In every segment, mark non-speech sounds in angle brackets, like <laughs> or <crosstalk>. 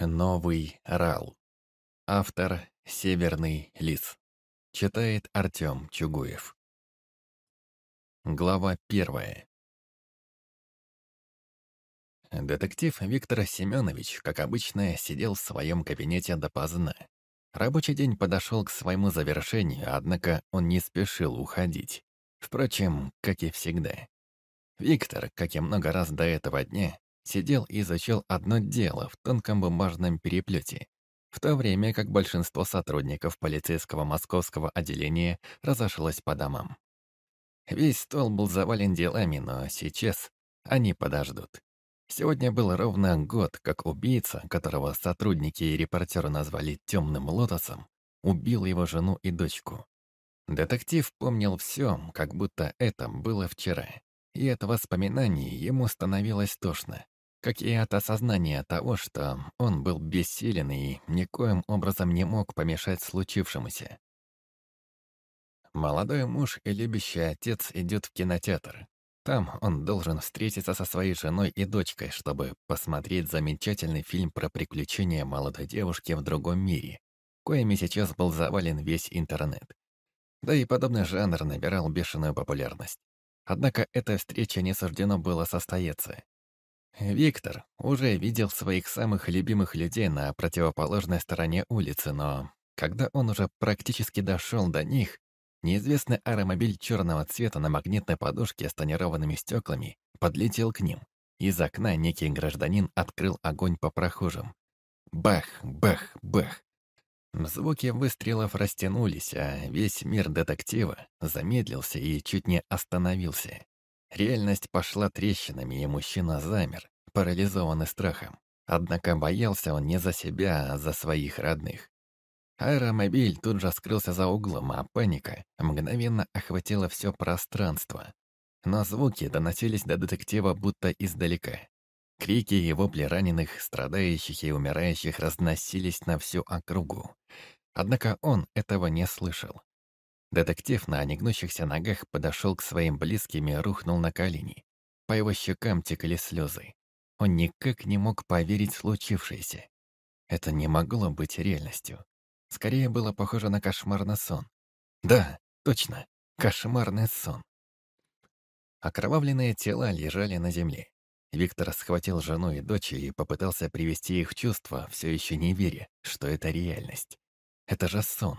Новый РАЛ. Автор Северный лис. Читает Артем Чугуев. Глава первая. Детектив Виктор Семенович, как обычно, сидел в своем кабинете допоздна. Рабочий день подошел к своему завершению, однако он не спешил уходить. Впрочем, как и всегда. Виктор, как и много раз до этого дня, сидел и изучал одно дело в тонком бумажном переплете, в то время как большинство сотрудников полицейского московского отделения разошлось по домам. Весь стол был завален делами, но сейчас они подождут. Сегодня был ровно год, как убийца, которого сотрудники и репортеры назвали «темным лотосом», убил его жену и дочку. Детектив помнил все, как будто это было вчера. И от воспоминаний ему становилось тошно как и от осознания того, что он был бессилен и никоим образом не мог помешать случившемуся. Молодой муж и любящий отец идет в кинотеатр. Там он должен встретиться со своей женой и дочкой, чтобы посмотреть замечательный фильм про приключения молодой девушки в другом мире, коими сейчас был завален весь интернет. Да и подобный жанр набирал бешеную популярность. Однако эта встреча не суждено было состояться. Виктор уже видел своих самых любимых людей на противоположной стороне улицы, но когда он уже практически дошел до них, неизвестный аэромобиль черного цвета на магнитной подушке с тонированными стеклами подлетел к ним. Из окна некий гражданин открыл огонь по прохожим. Бах, бах, бах. Звуки выстрелов растянулись, а весь мир детектива замедлился и чуть не остановился. Реальность пошла трещинами, и мужчина замер, парализованный страхом. Однако боялся он не за себя, а за своих родных. Аэромобиль тут же скрылся за углом, а паника мгновенно охватила все пространство. Но звуки доносились до детектива будто издалека. Крики и вопли раненых, страдающих и умирающих разносились на всю округу. Однако он этого не слышал. Детектив на негнущихся ногах подошел к своим близким и рухнул на колени. По его щекам текли слезы. Он никак не мог поверить в случившееся. Это не могло быть реальностью. Скорее было похоже на кошмарный сон. Да, точно, кошмарный сон. Окровавленные тела лежали на земле. Виктор схватил жену и дочь и попытался привести их в чувство, все еще не веря, что это реальность. Это же сон.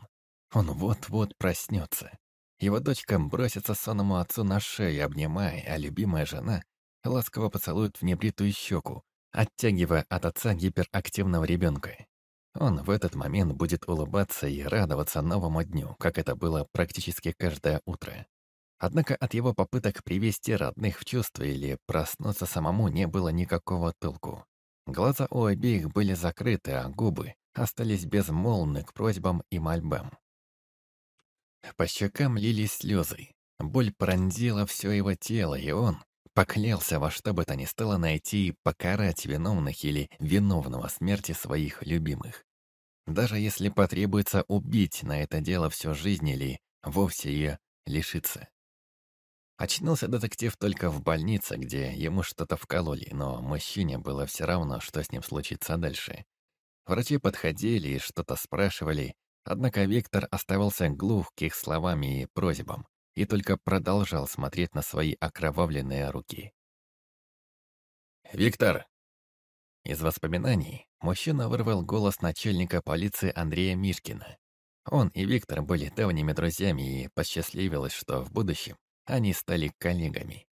Он вот-вот проснется. Его дочка бросится сонному отцу на шею, обнимая, а любимая жена ласково поцелует в небритую щеку, оттягивая от отца гиперактивного ребенка. Он в этот момент будет улыбаться и радоваться новому дню, как это было практически каждое утро. Однако от его попыток привести родных в чувство или проснуться самому не было никакого толку. Глаза у обеих были закрыты, а губы остались безмолвны к просьбам и мольбам. По щекам лились слезы. Боль пронзила все его тело, и он поклялся во что бы то ни стало найти и покарать виновных или виновного смерти своих любимых. Даже если потребуется убить на это дело всю жизнь или вовсе ее лишиться. Очнулся детектив только в больнице, где ему что-то вкололи, но мужчине было все равно, что с ним случится дальше. Врачи подходили и что-то спрашивали, Однако Виктор оставался глух к их словам и просьбам и только продолжал смотреть на свои окровавленные руки. «Виктор!» Из воспоминаний мужчина вырвал голос начальника полиции Андрея Мишкина. Он и Виктор были давними друзьями и посчастливилось, что в будущем они стали коллегами.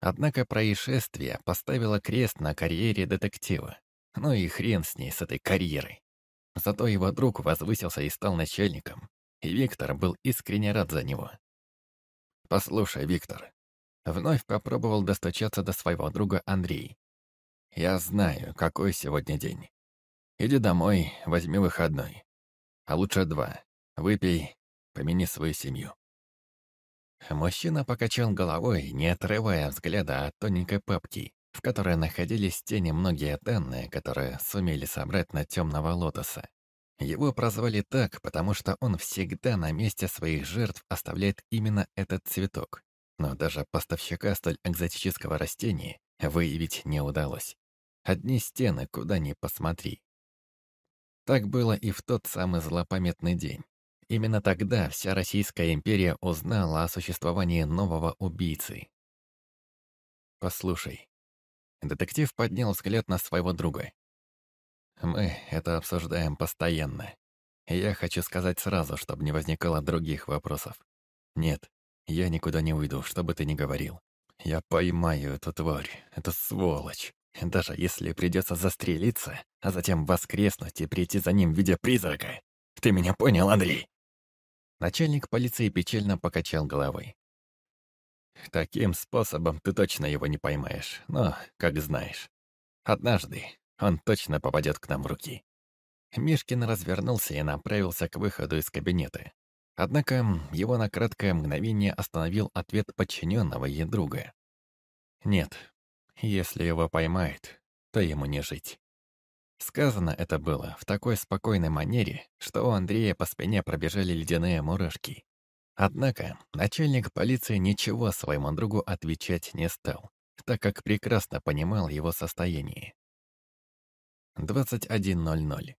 Однако происшествие поставило крест на карьере детектива. Ну и хрен с ней, с этой карьерой. Зато его друг возвысился и стал начальником, и Виктор был искренне рад за него. «Послушай, Виктор», — вновь попробовал достучаться до своего друга Андрей. «Я знаю, какой сегодня день. Иди домой, возьми выходной. А лучше два. Выпей, помяни свою семью». Мужчина покачал головой, не отрывая взгляда от тоненькой папки, в которой находились те немногие данные, которые сумели собрать на темного лотоса. Его прозвали так, потому что он всегда на месте своих жертв оставляет именно этот цветок. Но даже поставщика столь экзотического растения выявить не удалось. Одни стены, куда ни посмотри. Так было и в тот самый злопамятный день. Именно тогда вся Российская империя узнала о существовании нового убийцы. «Послушай». Детектив поднял взгляд на своего друга. «Мы это обсуждаем постоянно. Я хочу сказать сразу, чтобы не возникало других вопросов. Нет, я никуда не уйду, что бы ты ни говорил. Я поймаю эту тварь, эту сволочь. Даже если придется застрелиться, а затем воскреснуть и прийти за ним в виде призрака. Ты меня понял, Андрей?» Начальник полиции печально покачал головой. «Таким способом ты точно его не поймаешь, но, как знаешь, однажды он точно попадет к нам в руки». Мишкин развернулся и направился к выходу из кабинета. Однако его на краткое мгновение остановил ответ подчиненного ей друга. «Нет, если его поймают, то ему не жить». Сказано это было в такой спокойной манере, что у Андрея по спине пробежали ледяные мурашки. Однако начальник полиции ничего своему другу отвечать не стал, так как прекрасно понимал его состояние. 21.00.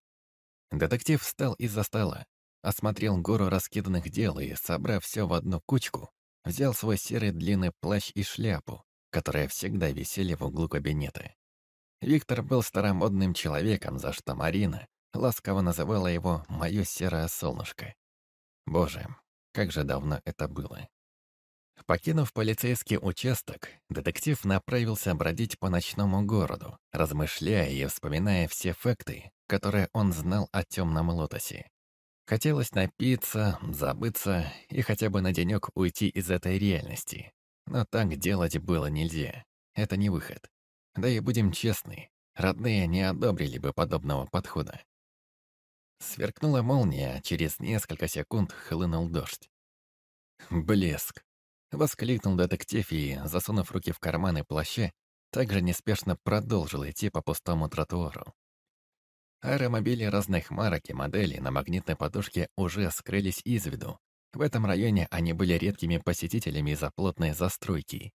Детектив встал из-за стола, осмотрел гору раскиданных дел и, собрав все в одну кучку, взял свой серый длинный плащ и шляпу, которые всегда висели в углу кабинета. Виктор был старомодным человеком, за что Марина ласково называла его «моё серое солнышко». Боже, как же давно это было. Покинув полицейский участок, детектив направился бродить по ночному городу, размышляя и вспоминая все факты, которые он знал о темном лотосе. Хотелось напиться, забыться и хотя бы на денек уйти из этой реальности. Но так делать было нельзя. Это не выход. Да и будем честны, родные не одобрили бы подобного подхода. Сверкнула молния, через несколько секунд хлынул дождь. «Блеск!» — воскликнул детектив и, засунув руки в карманы плаща, также неспешно продолжил идти по пустому тротуару. Аэромобили разных марок и моделей на магнитной подушке уже скрылись из виду. В этом районе они были редкими посетителями из-за плотной застройки.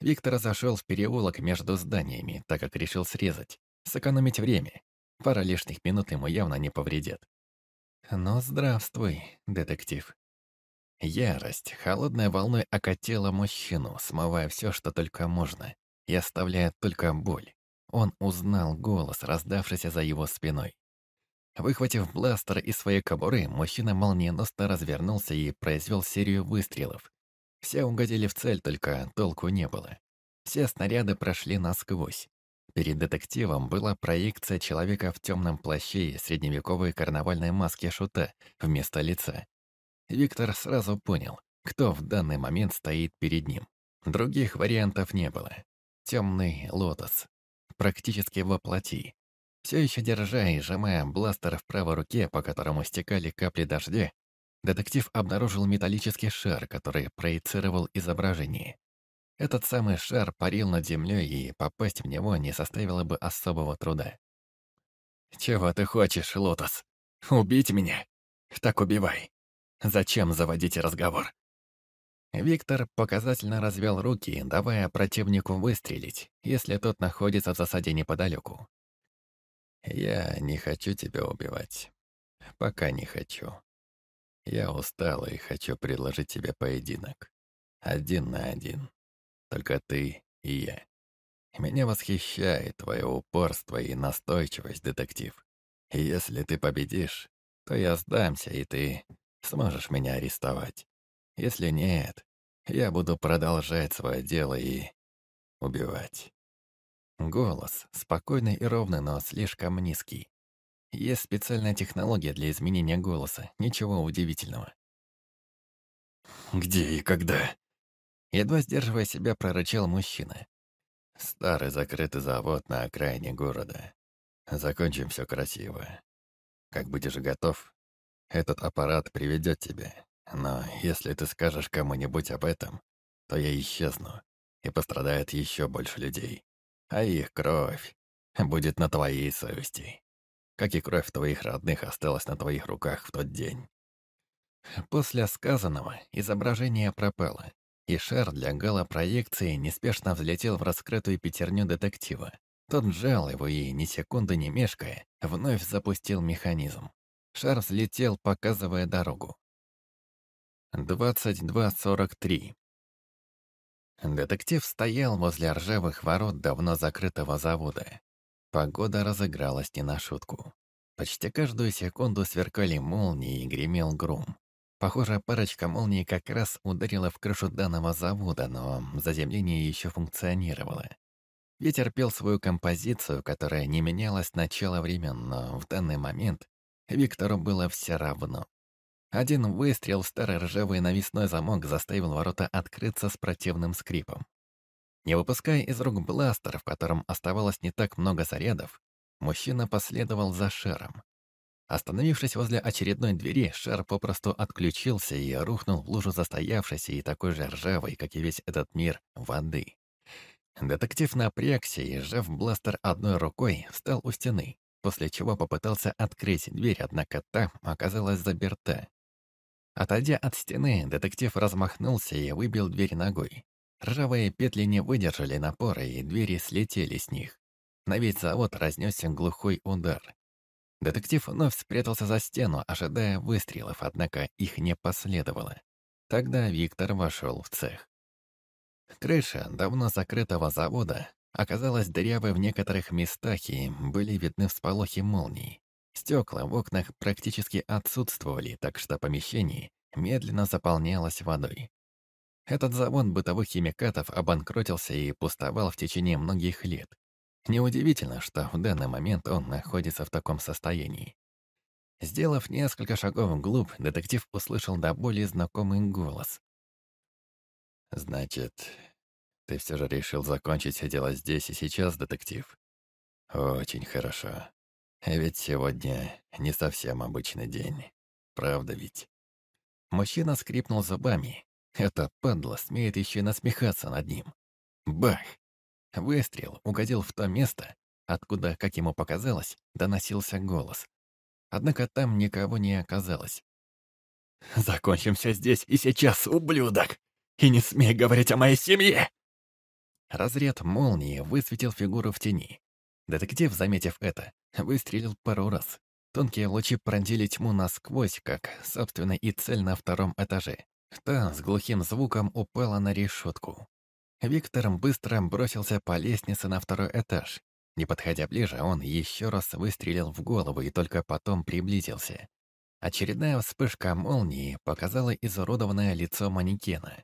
Виктор зашел в переулок между зданиями, так как решил срезать, сэкономить время. Пара лишних минут ему явно не повредит. Но здравствуй, детектив. Ярость холодной волной окатила мужчину, смывая все, что только можно, и оставляя только боль. Он узнал голос, раздавшийся за его спиной. Выхватив бластер из своей кобуры, мужчина молниеносно развернулся и произвел серию выстрелов, все угодили в цель, только толку не было. Все снаряды прошли насквозь. Перед детективом была проекция человека в темном плаще и средневековой карнавальной маске шута вместо лица. Виктор сразу понял, кто в данный момент стоит перед ним. Других вариантов не было. Темный лотос. Практически воплоти. Все еще держа и сжимая бластер в правой руке, по которому стекали капли дождя, детектив обнаружил металлический шар, который проецировал изображение. Этот самый шар парил над землей, и попасть в него не составило бы особого труда. «Чего ты хочешь, Лотос? Убить меня? Так убивай. Зачем заводить разговор?» Виктор показательно развел руки, давая противнику выстрелить, если тот находится в засаде неподалеку. «Я не хочу тебя убивать. Пока не хочу. Я устал и хочу предложить тебе поединок. Один на один. Только ты и я. Меня восхищает твое упорство и настойчивость, детектив. И если ты победишь, то я сдамся, и ты сможешь меня арестовать. Если нет, я буду продолжать свое дело и убивать. Голос, спокойный и ровный, но слишком низкий. Есть специальная технология для изменения голоса. Ничего удивительного. «Где и когда?» Едва сдерживая себя, прорычал мужчина. «Старый закрытый завод на окраине города. Закончим все красиво. Как будешь готов, этот аппарат приведет тебя. Но если ты скажешь кому-нибудь об этом, то я исчезну, и пострадает еще больше людей. А их кровь будет на твоей совести как и кровь твоих родных осталась на твоих руках в тот день. После сказанного изображение пропало, и шар для галопроекции неспешно взлетел в раскрытую пятерню детектива, Тот сжал его и, ни секунды не мешкая, вновь запустил механизм. Шар взлетел, показывая дорогу. 22.43 Детектив стоял возле ржавых ворот давно закрытого завода. Погода разыгралась не на шутку. Почти каждую секунду сверкали молнии и гремел гром. Похоже, парочка молний как раз ударила в крышу данного завода, но заземление еще функционировало. Ветер пел свою композицию, которая не менялась с начала времен, но в данный момент Виктору было все равно. Один выстрел в старый ржавый навесной замок заставил ворота открыться с противным скрипом. Не выпуская из рук бластер, в котором оставалось не так много зарядов, мужчина последовал за шером. Остановившись возле очередной двери, шар попросту отключился и рухнул в лужу застоявшейся и такой же ржавой, как и весь этот мир, воды. Детектив напрягся и, сжав бластер одной рукой, встал у стены, после чего попытался открыть дверь, однако та оказалась заперта. Отойдя от стены, детектив размахнулся и выбил дверь ногой. Ржавые петли не выдержали напора, и двери слетели с них. На весь завод разнесся глухой удар. Детектив вновь спрятался за стену, ожидая выстрелов, однако их не последовало. Тогда Виктор вошел в цех. Крыша давно закрытого завода оказалась дырявой в некоторых местах и были видны всполохи молний. Стекла в окнах практически отсутствовали, так что помещение медленно заполнялось водой. Этот завод бытовых химикатов обанкротился и пустовал в течение многих лет. Неудивительно, что в данный момент он находится в таком состоянии. Сделав несколько шагов вглубь, детектив услышал до боли знакомый голос. «Значит, ты все же решил закончить все дело здесь и сейчас, детектив? Очень хорошо. Ведь сегодня не совсем обычный день. Правда ведь?» Мужчина скрипнул зубами. Это падла смеет еще и насмехаться над ним. Бах! Выстрел угодил в то место, откуда, как ему показалось, доносился голос. Однако там никого не оказалось. «Закончимся здесь и сейчас, ублюдок! И не смей говорить о моей семье!» Разряд молнии высветил фигуру в тени. Детектив, заметив это, выстрелил пару раз. Тонкие лучи пронзили тьму насквозь, как, собственно, и цель на втором этаже. Та с глухим звуком упала на решетку. Виктор быстро бросился по лестнице на второй этаж. Не подходя ближе, он еще раз выстрелил в голову и только потом приблизился. Очередная вспышка молнии показала изуродованное лицо манекена.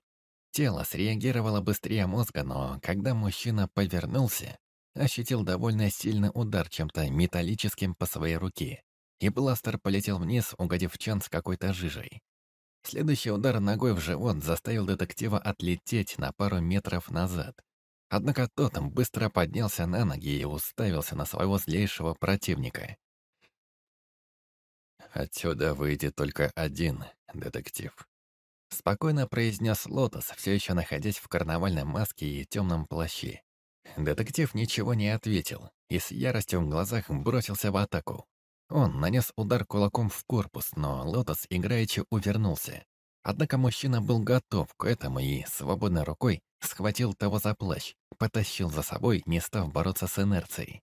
Тело среагировало быстрее мозга, но когда мужчина повернулся, ощутил довольно сильный удар чем-то металлическим по своей руке, и бластер полетел вниз, угодив чан с какой-то жижей. Следующий удар ногой в живот заставил детектива отлететь на пару метров назад. Однако тот быстро поднялся на ноги и уставился на своего злейшего противника. «Отсюда выйдет только один детектив», — спокойно произнес Лотос, все еще находясь в карнавальной маске и темном плаще. Детектив ничего не ответил и с яростью в глазах бросился в атаку. Он нанес удар кулаком в корпус, но Лотос играючи увернулся. Однако мужчина был готов к этому и, свободной рукой, схватил того за плащ, потащил за собой, не став бороться с инерцией.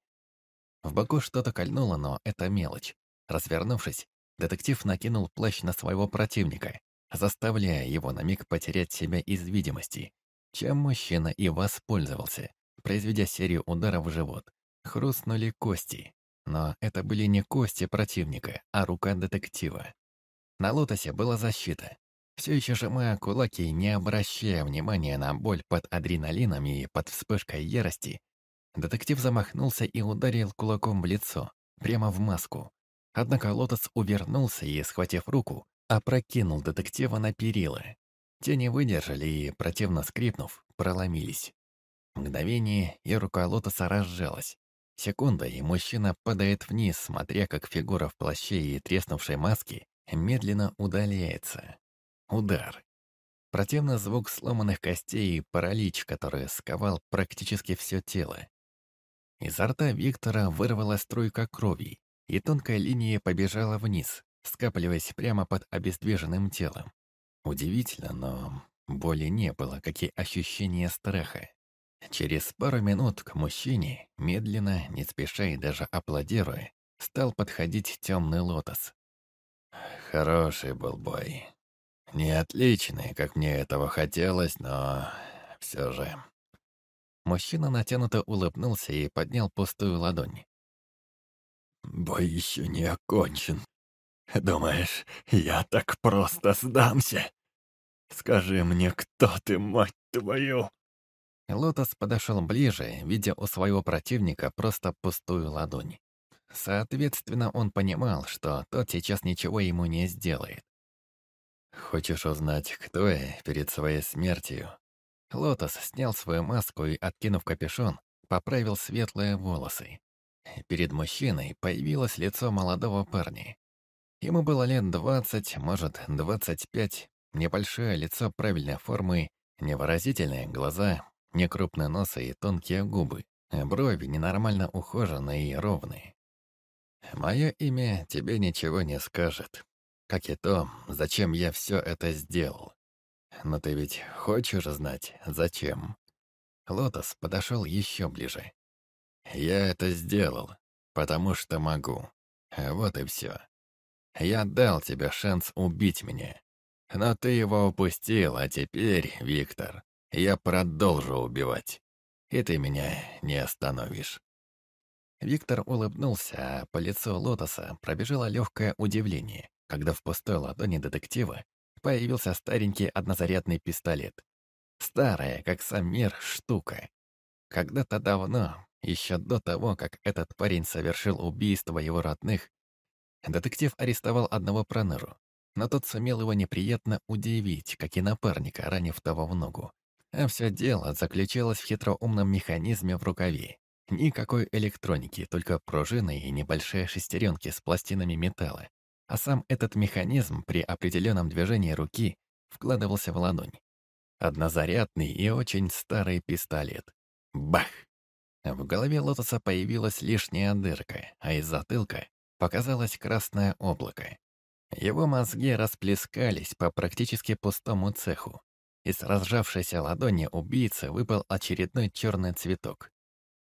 В боку что-то кольнуло, но это мелочь. Развернувшись, детектив накинул плащ на своего противника, заставляя его на миг потерять себя из видимости, чем мужчина и воспользовался, произведя серию ударов в живот. Хрустнули кости, но это были не кости противника, а рука детектива. На лотосе была защита. Все еще сжимая кулаки, не обращая внимания на боль под адреналином и под вспышкой ярости, детектив замахнулся и ударил кулаком в лицо, прямо в маску. Однако Лотос увернулся и, схватив руку, опрокинул детектива на перила. Те не выдержали и, противно скрипнув, проломились. Мгновение, и рука Лотоса разжалась. Секунда, и мужчина падает вниз, смотря как фигура в плаще и треснувшей маске медленно удаляется. Удар. Противный звук сломанных костей и паралич, который сковал практически все тело. Изо рта Виктора вырвалась струйка крови, и тонкая линия побежала вниз, скапливаясь прямо под обездвиженным телом. Удивительно, но боли не было, как и ощущения страха. Через пару минут к мужчине, медленно, не спеша и даже аплодируя, стал подходить темный лотос. Хороший был бой. Не отличный, как мне этого хотелось, но все же. Мужчина натянуто улыбнулся и поднял пустую ладонь. «Бой еще не окончен. Думаешь, я так просто сдамся? Скажи мне, кто ты, мать твою?» Лотос подошел ближе, видя у своего противника просто пустую ладонь. Соответственно, он понимал, что тот сейчас ничего ему не сделает. «Хочешь узнать, кто я перед своей смертью?» Лотос снял свою маску и, откинув капюшон, поправил светлые волосы. Перед мужчиной появилось лицо молодого парня. Ему было лет двадцать, может, двадцать пять. Небольшое лицо правильной формы, невыразительные глаза, некрупный нос и тонкие губы. Брови ненормально ухоженные и ровные. Мое имя тебе ничего не скажет, как и то, зачем я все это сделал. Но ты ведь хочешь знать, зачем? Лотос подошел еще ближе. Я это сделал, потому что могу. Вот и все. Я дал тебе шанс убить меня. Но ты его упустил, а теперь, Виктор, я продолжу убивать. И ты меня не остановишь. Виктор улыбнулся, а по лицу Лотоса пробежало легкое удивление, когда в пустой ладони детектива появился старенький однозарядный пистолет. Старая, как сам мир, штука. Когда-то давно, еще до того, как этот парень совершил убийство его родных, детектив арестовал одного проныру, но тот сумел его неприятно удивить, как и напарника, ранив того в ногу. А все дело заключалось в хитроумном механизме в рукаве. Никакой электроники, только пружины и небольшие шестеренки с пластинами металла. А сам этот механизм при определенном движении руки вкладывался в ладонь. Однозарядный и очень старый пистолет. Бах! В голове Лотоса появилась лишняя дырка, а из затылка показалось красное облако. Его мозги расплескались по практически пустому цеху. Из разжавшейся ладони убийцы выпал очередной черный цветок.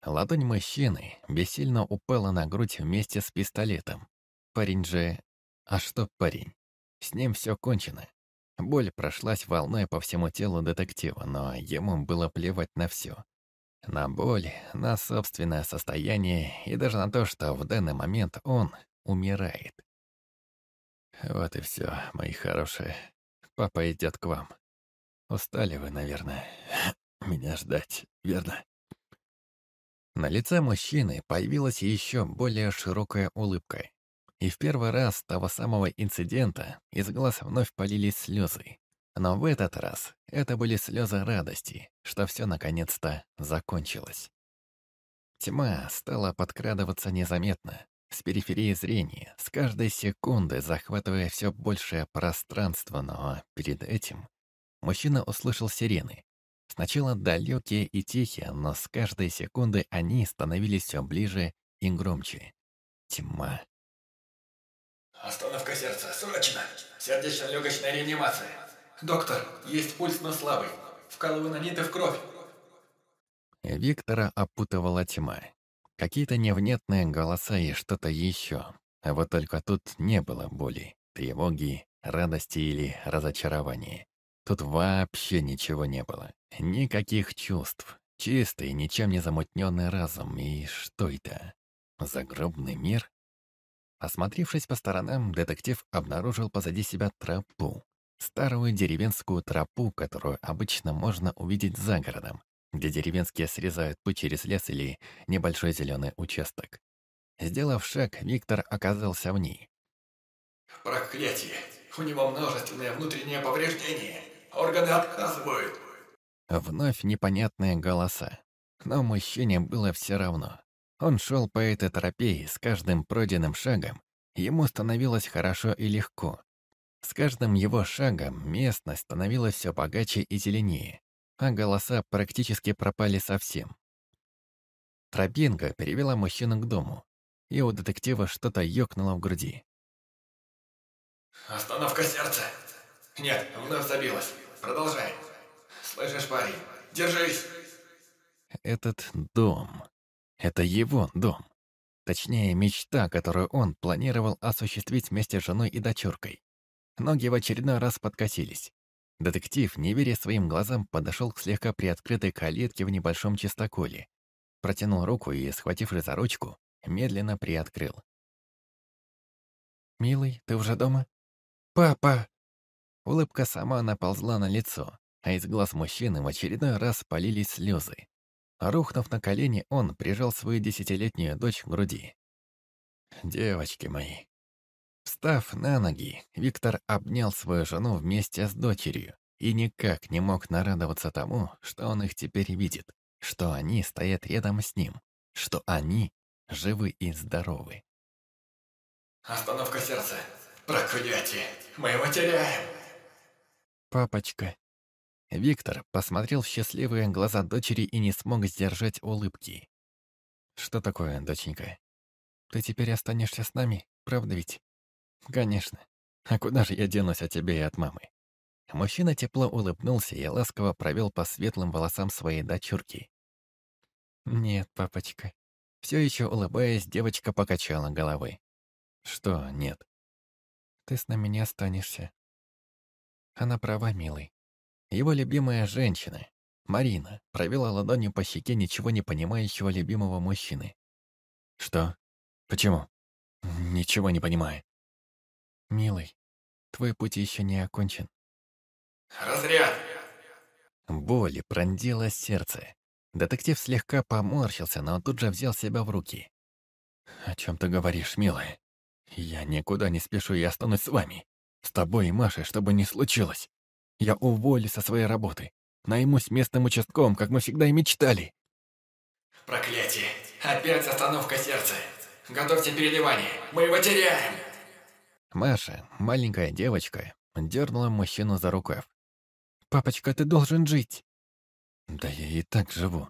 Ладонь мужчины бессильно упала на грудь вместе с пистолетом. Парень же... А что парень? С ним все кончено. Боль прошлась волной по всему телу детектива, но ему было плевать на все. На боль, на собственное состояние и даже на то, что в данный момент он умирает. Вот и все, мои хорошие. Папа идет к вам. Устали вы, наверное, <coughs> меня ждать, верно? На лице мужчины появилась еще более широкая улыбка. И в первый раз с того самого инцидента из глаз вновь полились слезы. Но в этот раз это были слезы радости, что все наконец-то закончилось. Тьма стала подкрадываться незаметно, с периферии зрения, с каждой секунды захватывая все большее пространство, но перед этим мужчина услышал сирены, Сначала далекие и тихие, но с каждой секунды они становились все ближе и громче. Тьма. Остановка сердца, срочно! Сердечно-легочная реанимация. Доктор, есть пульс, но слабый. Вкалываю наниты в кровь. Виктора опутывала тьма. Какие-то невнятные голоса и что-то еще. А вот только тут не было боли, тревоги, радости или разочарования. Тут вообще ничего не было. Никаких чувств. Чистый, ничем не замутненный разум. И что это? Загробный мир? Осмотревшись по сторонам, детектив обнаружил позади себя тропу. Старую деревенскую тропу, которую обычно можно увидеть за городом, где деревенские срезают путь через лес или небольшой зеленый участок. Сделав шаг, Виктор оказался в ней. «Проклятие! У него множественное внутреннее повреждение!» Органы отказывают. Вновь непонятные голоса. Но мужчине было все равно. Он шел по этой тропе, и с каждым пройденным шагом ему становилось хорошо и легко. С каждым его шагом местность становилась все богаче и зеленее, а голоса практически пропали совсем. Тропинка перевела мужчину к дому, и у детектива что-то ёкнуло в груди. «Остановка сердца!» «Нет, вновь забилась. Продолжай. Слышишь, парень? Держись!» Этот дом. Это его дом. Точнее, мечта, которую он планировал осуществить вместе с женой и дочуркой. Ноги в очередной раз подкосились. Детектив, не веря своим глазам, подошел к слегка приоткрытой калитке в небольшом чистоколе. Протянул руку и, схватившись за ручку, медленно приоткрыл. «Милый, ты уже дома?» «Папа!» Улыбка сама наползла на лицо, а из глаз мужчины в очередной раз полились слезы. Рухнув на колени, он прижал свою десятилетнюю дочь к груди. «Девочки мои». Встав на ноги, Виктор обнял свою жену вместе с дочерью и никак не мог нарадоваться тому, что он их теперь видит, что они стоят рядом с ним, что они живы и здоровы. «Остановка сердца! Проклятие! Мы его теряем!» «Папочка, Виктор посмотрел в счастливые глаза дочери и не смог сдержать улыбки. «Что такое, доченька? Ты теперь останешься с нами, правда ведь?» «Конечно. А куда же я денусь от тебя и от мамы?» Мужчина тепло улыбнулся и ласково провел по светлым волосам своей дочурки. «Нет, папочка». Все еще улыбаясь, девочка покачала головой. «Что нет?» «Ты с нами не останешься». Она права, милый. Его любимая женщина, Марина, провела ладонью по щеке ничего не понимающего любимого мужчины. «Что? Почему?» «Ничего не понимаю». «Милый, твой путь еще не окончен». «Разряд!» Боль пронзила сердце. Детектив слегка поморщился, но тут же взял себя в руки. «О чем ты говоришь, милая? Я никуда не спешу и останусь с вами. С тобой и Машей, чтобы не случилось. Я уволюсь со своей работы. Наймусь местным участком, как мы всегда и мечтали. Проклятие. Опять остановка сердца. Готовьте переливание. Мы его теряем. Маша, маленькая девочка, дернула мужчину за рукав. «Папочка, ты должен жить!» «Да я и так живу.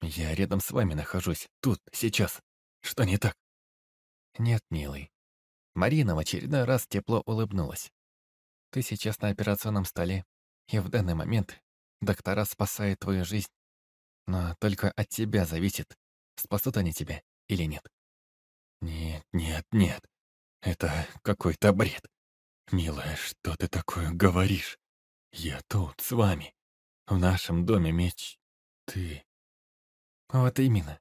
Я рядом с вами нахожусь, тут, сейчас. Что не так?» «Нет, милый». Марина в очередной раз тепло улыбнулась. Ты сейчас на операционном столе, и в данный момент доктора спасают твою жизнь. Но только от тебя зависит, спасут они тебя или нет. Нет, нет, нет. Это какой-то бред. Милая, что ты такое говоришь? Я тут, с вами. В нашем доме меч... Ты... Вот именно.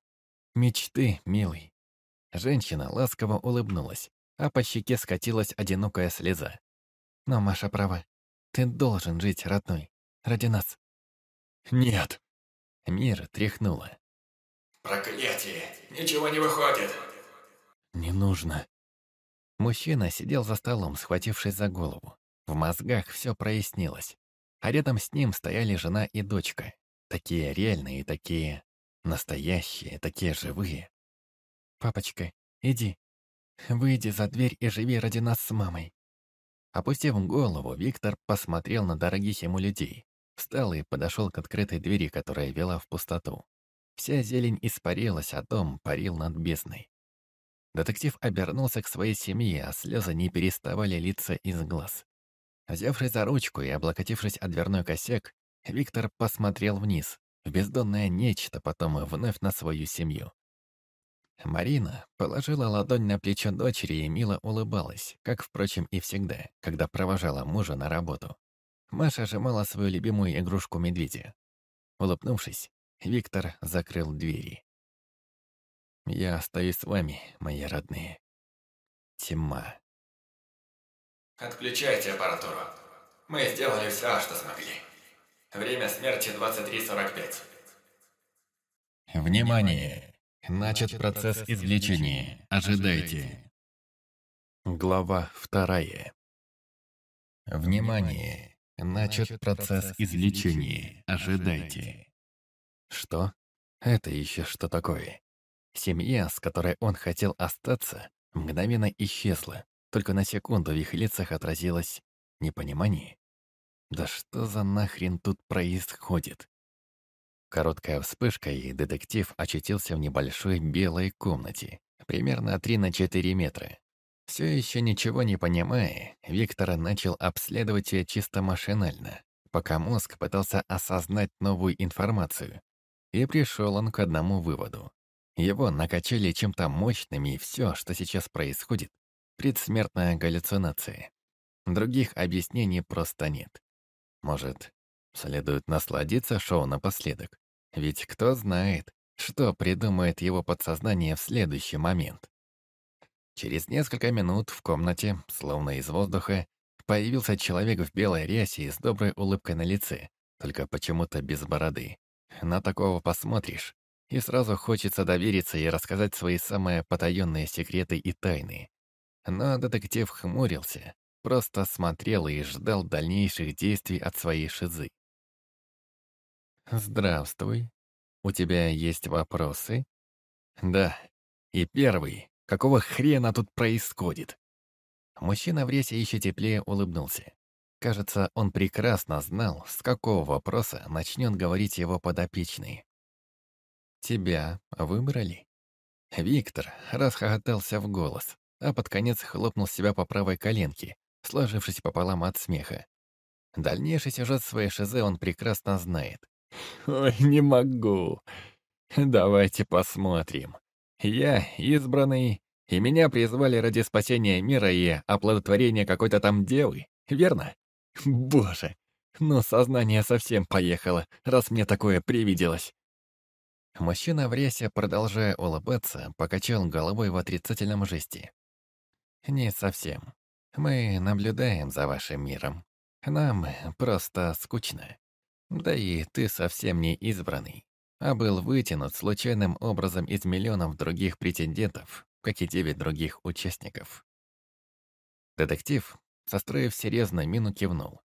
Мечты, милый. Женщина ласково улыбнулась, а по щеке скатилась одинокая слеза. Но Маша права. Ты должен жить, родной. Ради нас. Нет. Мир тряхнула. Проклятие. Ничего не выходит. Не нужно. Мужчина сидел за столом, схватившись за голову. В мозгах все прояснилось. А рядом с ним стояли жена и дочка. Такие реальные, такие настоящие, такие живые. «Папочка, иди. Выйди за дверь и живи ради нас с мамой. Опустив голову, Виктор посмотрел на дорогих ему людей. Встал и подошел к открытой двери, которая вела в пустоту. Вся зелень испарилась, а дом парил над бездной. Детектив обернулся к своей семье, а слезы не переставали литься из глаз. Взявшись за ручку и облокотившись о дверной косяк, Виктор посмотрел вниз, в бездонное нечто, потом вновь на свою семью. Марина положила ладонь на плечо дочери и мило улыбалась, как, впрочем, и всегда, когда провожала мужа на работу. Маша сжимала свою любимую игрушку медведя. Улыбнувшись, Виктор закрыл двери. «Я остаюсь с вами, мои родные. Тьма». «Отключайте аппаратуру. Мы сделали все, что смогли. Время смерти 23.45». «Внимание! Начат процесс извлечения. Ожидайте. Глава вторая. Внимание! Начат процесс извлечения. Ожидайте. Что? Это еще что такое? Семья, с которой он хотел остаться, мгновенно исчезла. Только на секунду в их лицах отразилось непонимание. Да что за нахрен тут происходит? Короткая вспышка, и детектив очутился в небольшой белой комнате, примерно 3 на 4 метра. Все еще ничего не понимая, Виктор начал обследовать ее чисто машинально, пока мозг пытался осознать новую информацию. И пришел он к одному выводу. Его накачали чем-то мощным, и все, что сейчас происходит, предсмертная галлюцинация. Других объяснений просто нет. Может, следует насладиться шоу напоследок? Ведь кто знает, что придумает его подсознание в следующий момент. Через несколько минут в комнате, словно из воздуха, появился человек в белой рясе с доброй улыбкой на лице, только почему-то без бороды. На такого посмотришь, и сразу хочется довериться и рассказать свои самые потаенные секреты и тайны. Но детектив хмурился, просто смотрел и ждал дальнейших действий от своей шизы. «Здравствуй. У тебя есть вопросы?» «Да. И первый. Какого хрена тут происходит?» Мужчина в рейсе еще теплее улыбнулся. Кажется, он прекрасно знал, с какого вопроса начнет говорить его подопечный. «Тебя выбрали?» Виктор расхохотался в голос, а под конец хлопнул себя по правой коленке, сложившись пополам от смеха. Дальнейший сюжет своей шизе он прекрасно знает. <laughs> «Ой, не могу. Давайте посмотрим. Я избранный, и меня призвали ради спасения мира и оплодотворения какой-то там девы, верно? Боже, ну сознание совсем поехало, раз мне такое привиделось». Мужчина в рясе, продолжая улыбаться, покачал головой в отрицательном жесте. «Не совсем. Мы наблюдаем за вашим миром. Нам просто скучно. Да и ты совсем не избранный, а был вытянут случайным образом из миллионов других претендентов, как и девять других участников. Детектив, состроив серьезную мину, кивнул.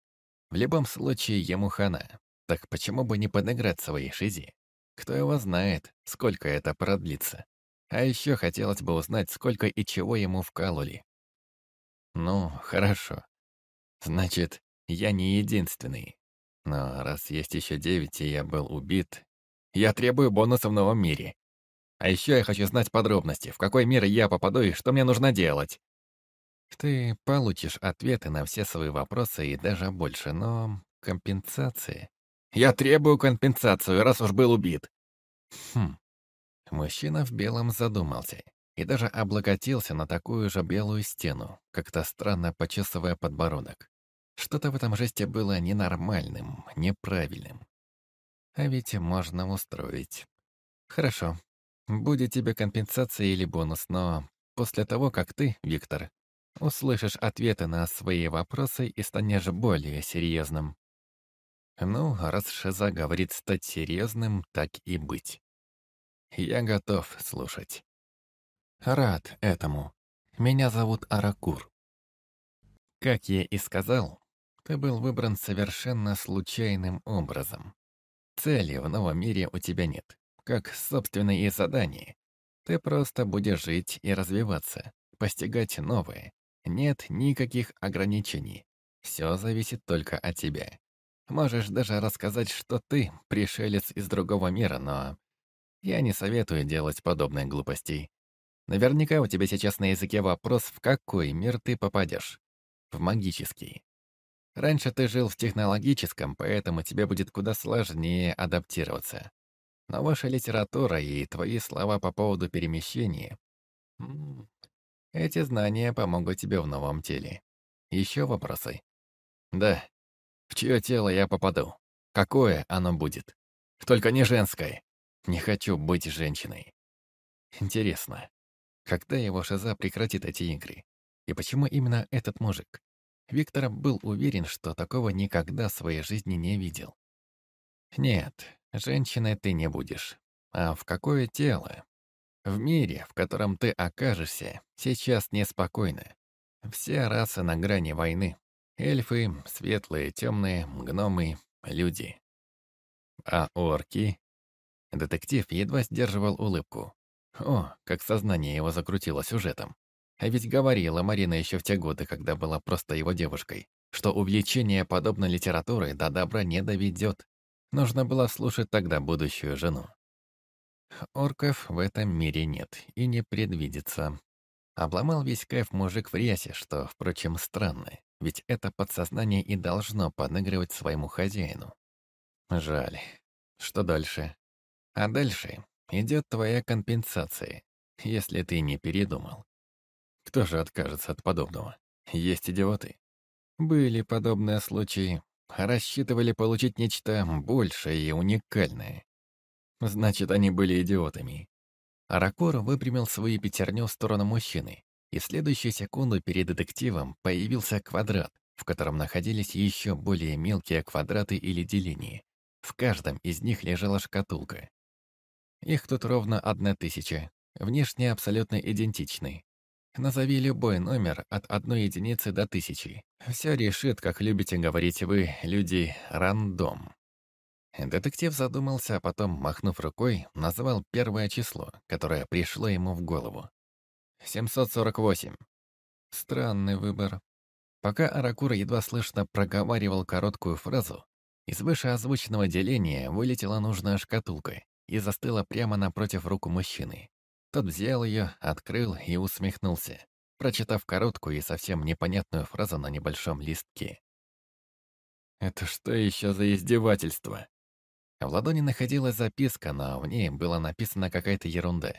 В любом случае ему хана, так почему бы не подыграть своей шизе? Кто его знает, сколько это продлится. А еще хотелось бы узнать, сколько и чего ему вкалывали. Ну, хорошо. Значит, я не единственный. Но раз есть еще девять, и я был убит, я требую бонуса в новом мире. А еще я хочу знать подробности, в какой мир я попаду и что мне нужно делать. Ты получишь ответы на все свои вопросы и даже больше, но компенсации... Я требую компенсацию, раз уж был убит. Хм. Мужчина в белом задумался и даже облокотился на такую же белую стену, как-то странно почесывая подбородок. Что-то в этом жесте было ненормальным, неправильным. А ведь можно устроить. Хорошо. Будет тебе компенсация или бонус, но после того, как ты, Виктор, услышишь ответы на свои вопросы и станешь более серьезным. Ну, раз Шиза говорит стать серьезным, так и быть. Я готов слушать. Рад этому. Меня зовут Аракур. Как я и сказал, ты был выбран совершенно случайным образом. Цели в новом мире у тебя нет, как, собственно, и задание. Ты просто будешь жить и развиваться, постигать новое. Нет никаких ограничений. Все зависит только от тебя. Можешь даже рассказать, что ты пришелец из другого мира, но я не советую делать подобные глупостей. Наверняка у тебя сейчас на языке вопрос, в какой мир ты попадешь. В магический. Раньше ты жил в технологическом, поэтому тебе будет куда сложнее адаптироваться. Но ваша литература и твои слова по поводу перемещения... Эти знания помогут тебе в новом теле. Еще вопросы? Да. В чье тело я попаду? Какое оно будет? Только не женское. Не хочу быть женщиной. Интересно, когда его шиза прекратит эти игры? И почему именно этот мужик? Виктор был уверен, что такого никогда в своей жизни не видел. Нет, женщиной ты не будешь. А в какое тело? В мире, в котором ты окажешься, сейчас неспокойно. Все расы на грани войны. Эльфы, светлые, темные, гномы, люди. А орки? Детектив едва сдерживал улыбку. О, как сознание его закрутило сюжетом. А ведь говорила Марина еще в те годы, когда была просто его девушкой, что увлечение подобной литературой до добра не доведет. Нужно было слушать тогда будущую жену. Орков в этом мире нет и не предвидится. Обломал весь кайф мужик в рясе, что, впрочем, странно, ведь это подсознание и должно подыгрывать своему хозяину. Жаль. Что дальше? А дальше идет твоя компенсация, если ты не передумал. Кто же откажется от подобного? Есть идиоты. Были подобные случаи. Рассчитывали получить нечто большее и уникальное. Значит, они были идиотами. Аракор выпрямил свою пятерню в сторону мужчины, и в следующую секунду перед детективом появился квадрат, в котором находились еще более мелкие квадраты или деления. В каждом из них лежала шкатулка. Их тут ровно одна тысяча, внешне абсолютно идентичны. Назови любой номер от одной единицы до тысячи. Все решит, как любите говорить вы, люди, рандом. Детектив задумался, а потом, махнув рукой, назвал первое число, которое пришло ему в голову. 748. Странный выбор. Пока Аракура едва слышно проговаривал короткую фразу, из вышеозвученного деления вылетела нужная шкатулка и застыла прямо напротив руку мужчины. Тот взял ее, открыл и усмехнулся, прочитав короткую и совсем непонятную фразу на небольшом листке. «Это что еще за издевательство?» В ладони находилась записка, но в ней была написана какая-то ерунда.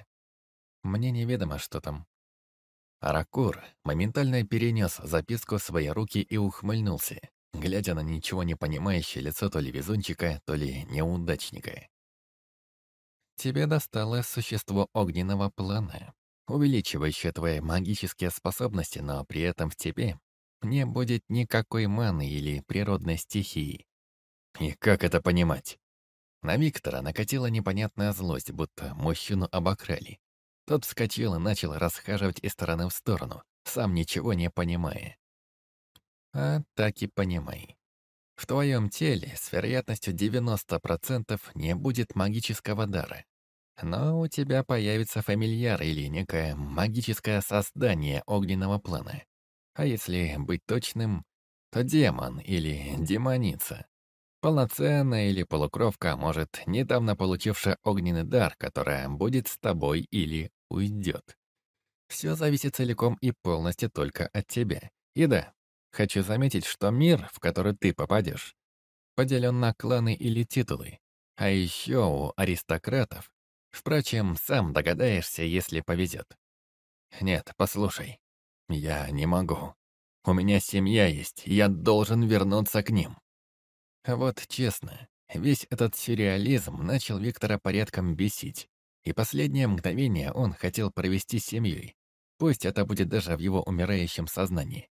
Мне неведомо, что там. Аракур моментально перенес записку в свои руки и ухмыльнулся, глядя на ничего не понимающее лицо то ли везунчика, то ли неудачника. Тебе досталось существо огненного плана, увеличивающее твои магические способности, но при этом в тебе не будет никакой маны или природной стихии. И как это понимать? На Виктора накатила непонятная злость, будто мужчину обокрали. Тот вскочил и начал расхаживать из стороны в сторону, сам ничего не понимая. А так и понимай. В твоем теле с вероятностью 90% не будет магического дара. Но у тебя появится фамильяр или некое магическое создание огненного плана. А если быть точным, то демон или демоница. Полноценная или полукровка, может, недавно получившая огненный дар, которая будет с тобой или уйдет. Все зависит целиком и полностью только от тебя. И да, хочу заметить, что мир, в который ты попадешь, поделен на кланы или титулы. А еще у аристократов. Впрочем, сам догадаешься, если повезет. Нет, послушай. Я не могу. У меня семья есть, я должен вернуться к ним. Вот честно, весь этот сюрреализм начал Виктора порядком бесить. И последнее мгновение он хотел провести с семьей. Пусть это будет даже в его умирающем сознании.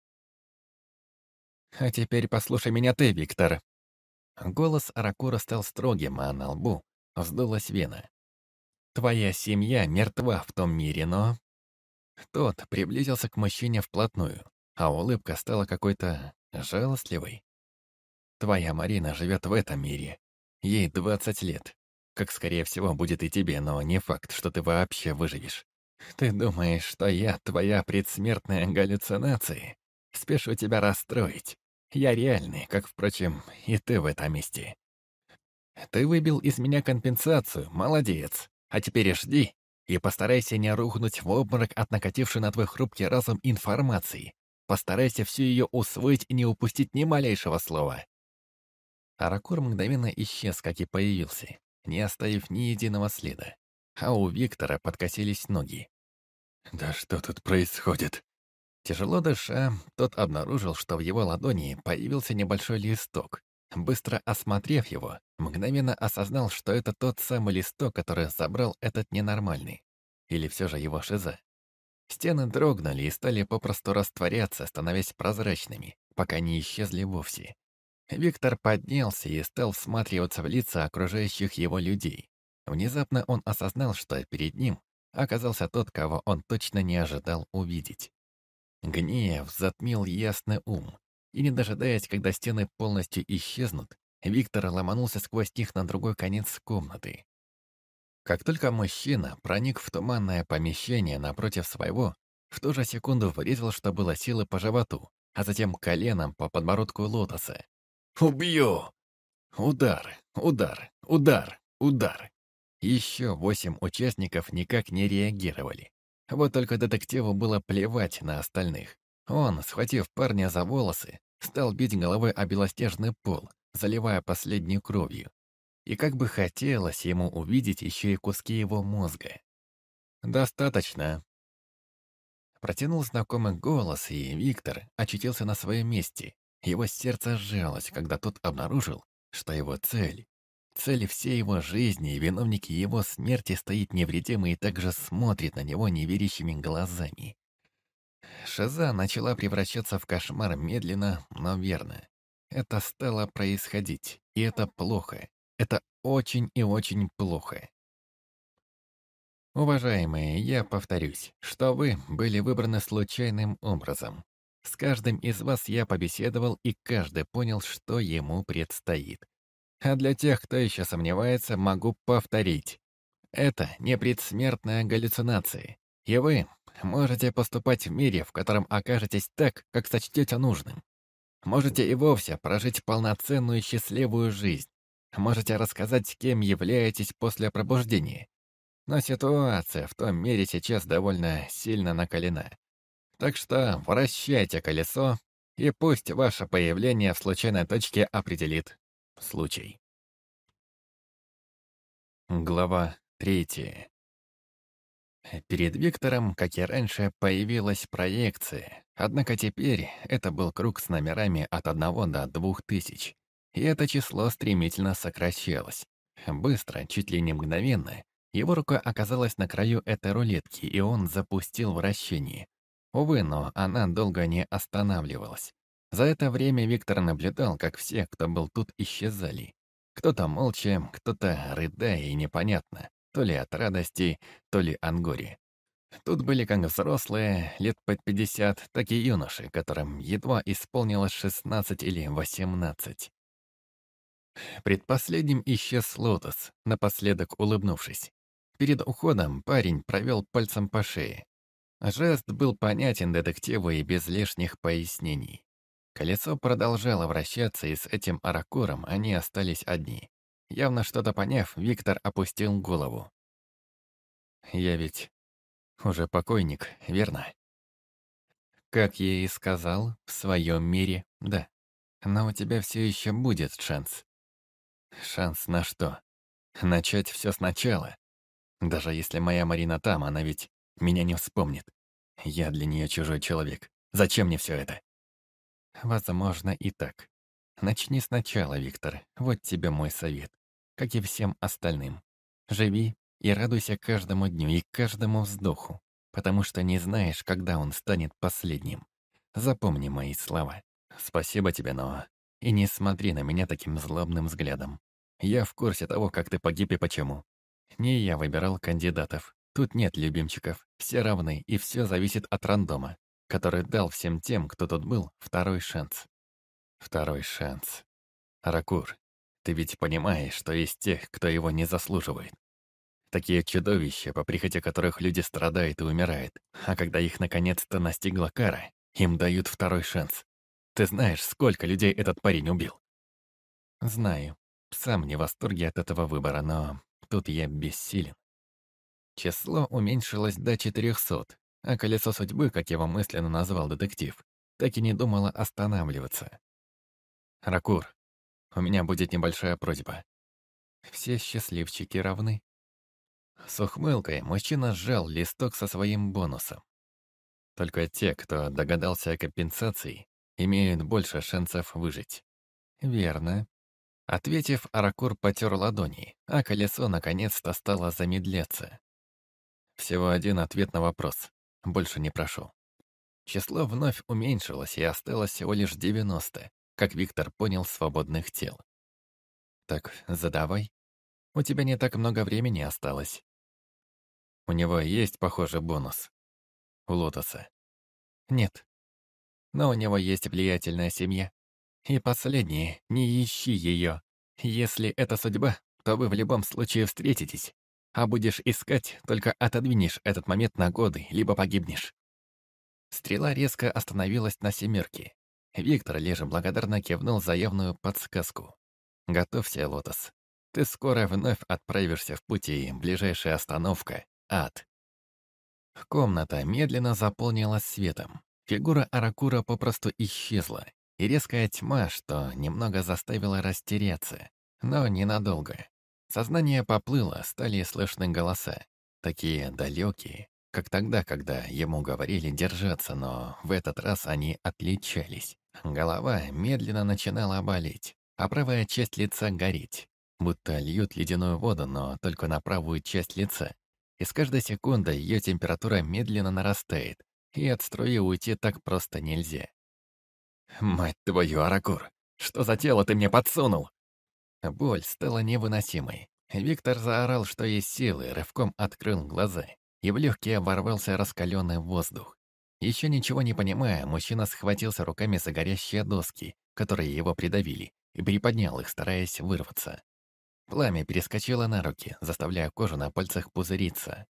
«А теперь послушай меня ты, Виктор». Голос Аракура стал строгим, а на лбу вздулась вена. «Твоя семья мертва в том мире, но...» Тот приблизился к мужчине вплотную, а улыбка стала какой-то жалостливой. Твоя Марина живет в этом мире. Ей 20 лет. Как, скорее всего, будет и тебе, но не факт, что ты вообще выживешь. Ты думаешь, что я твоя предсмертная галлюцинация? Спешу тебя расстроить. Я реальный, как, впрочем, и ты в этом месте. Ты выбил из меня компенсацию, молодец. А теперь жди и постарайся не рухнуть в обморок от накатившей на твой хрупкий разум информации. Постарайся всю ее усвоить и не упустить ни малейшего слова. Аракур мгновенно исчез, как и появился, не оставив ни единого следа. А у Виктора подкосились ноги. «Да что тут происходит?» Тяжело дыша, тот обнаружил, что в его ладони появился небольшой листок. Быстро осмотрев его, мгновенно осознал, что это тот самый листок, который забрал этот ненормальный. Или все же его шиза. Стены дрогнули и стали попросту растворяться, становясь прозрачными, пока не исчезли вовсе. Виктор поднялся и стал всматриваться в лица окружающих его людей. Внезапно он осознал, что перед ним оказался тот, кого он точно не ожидал увидеть. Гнев затмил ясный ум, и не дожидаясь, когда стены полностью исчезнут, Виктор ломанулся сквозь них на другой конец комнаты. Как только мужчина проник в туманное помещение напротив своего, в ту же секунду врезал, что было силы по животу, а затем коленом по подбородку лотоса. «Убью!» Удар, удар, удар, удар. Еще восемь участников никак не реагировали. Вот только детективу было плевать на остальных. Он, схватив парня за волосы, стал бить головой о белоснежный пол, заливая последней кровью. И как бы хотелось ему увидеть еще и куски его мозга. «Достаточно». Протянул знакомый голос, и Виктор очутился на своем месте. Его сердце сжалось, когда тот обнаружил, что его цель, цель всей его жизни и виновники его смерти стоит невредимый и также смотрит на него неверящими глазами. Шиза начала превращаться в кошмар медленно, но верно. Это стало происходить, и это плохо. Это очень и очень плохо. Уважаемые, я повторюсь, что вы были выбраны случайным образом. С каждым из вас я побеседовал, и каждый понял, что ему предстоит. А для тех, кто еще сомневается, могу повторить. Это не предсмертная галлюцинация, и вы можете поступать в мире, в котором окажетесь так, как сочтете нужным. Можете и вовсе прожить полноценную счастливую жизнь. Можете рассказать, кем являетесь после пробуждения. Но ситуация в том мире сейчас довольно сильно накалена. Так что вращайте колесо, и пусть ваше появление в случайной точке определит случай. Глава третья. Перед Виктором, как и раньше, появилась проекция, однако теперь это был круг с номерами от одного до двух тысяч, и это число стремительно сокращалось. Быстро, чуть ли не мгновенно, его рука оказалась на краю этой рулетки, и он запустил вращение. Увы, но она долго не останавливалась. За это время Виктор наблюдал, как все, кто был тут, исчезали. Кто-то молча, кто-то рыдая и непонятно, то ли от радости, то ли от горя. Тут были как взрослые, лет под 50, так и юноши, которым едва исполнилось 16 или 18. Предпоследним исчез Лотос, напоследок улыбнувшись. Перед уходом парень провел пальцем по шее. Жест был понятен детективу и без лишних пояснений. Колесо продолжало вращаться, и с этим аракуром они остались одни. Явно что-то поняв, Виктор опустил голову. «Я ведь уже покойник, верно?» «Как я и сказал, в своем мире, да. Но у тебя все еще будет шанс». «Шанс на что? Начать все сначала? Даже если моя Марина там, она ведь меня не вспомнит. Я для нее чужой человек. Зачем мне все это?» «Возможно, и так. Начни сначала, Виктор. Вот тебе мой совет как и всем остальным. Живи и радуйся каждому дню и каждому вздоху, потому что не знаешь, когда он станет последним. Запомни мои слова. Спасибо тебе, но и не смотри на меня таким злобным взглядом. Я в курсе того, как ты погиб и почему. Не я выбирал кандидатов. Тут нет любимчиков. Все равны, и все зависит от рандома, который дал всем тем, кто тут был, второй шанс. Второй шанс. Ракур, ты ведь понимаешь, что есть тех, кто его не заслуживает. Такие чудовища, по прихоти которых люди страдают и умирают. А когда их наконец-то настигла кара, им дают второй шанс. Ты знаешь, сколько людей этот парень убил? Знаю. Сам не в восторге от этого выбора, но тут я бессилен. Число уменьшилось до 400, а колесо судьбы, как его мысленно назвал детектив, так и не думало останавливаться. Ракур, у меня будет небольшая просьба. Все счастливчики равны. С ухмылкой мужчина сжал листок со своим бонусом. Только те, кто догадался о компенсации, имеют больше шансов выжить. Верно. Ответив, Аракур потер ладони, а колесо наконец-то стало замедляться. Всего один ответ на вопрос. Больше не прошу. Число вновь уменьшилось и осталось всего лишь 90, как Виктор понял, свободных тел. «Так, задавай. У тебя не так много времени осталось». У него есть, похоже, бонус. У Лотоса. Нет. Но у него есть влиятельная семья. И последнее, не ищи ее. Если это судьба, то вы в любом случае встретитесь. А будешь искать, только отодвинешь этот момент на годы, либо погибнешь. Стрела резко остановилась на семерке. Виктор лишь благодарно кивнул за явную подсказку. «Готовься, Лотос. Ты скоро вновь отправишься в путь, и ближайшая остановка — ад». Комната медленно заполнилась светом. Фигура Аракура попросту исчезла, и резкая тьма, что немного заставила растеряться, но ненадолго. Сознание поплыло, стали слышны голоса. Такие далекие, как тогда, когда ему говорили держаться, но в этот раз они отличались. Голова медленно начинала болеть, а правая часть лица гореть. Будто льют ледяную воду, но только на правую часть лица. И с каждой секундой ее температура медленно нарастает, и от струи уйти так просто нельзя. «Мать твою, Аракур, что за тело ты мне подсунул?» Боль стала невыносимой. Виктор заорал, что есть силы, рывком открыл глаза, и в легкие ворвался раскаленный воздух. Еще ничего не понимая, мужчина схватился руками за горящие доски, которые его придавили, и приподнял их, стараясь вырваться. Пламя перескочило на руки, заставляя кожу на пальцах пузыриться.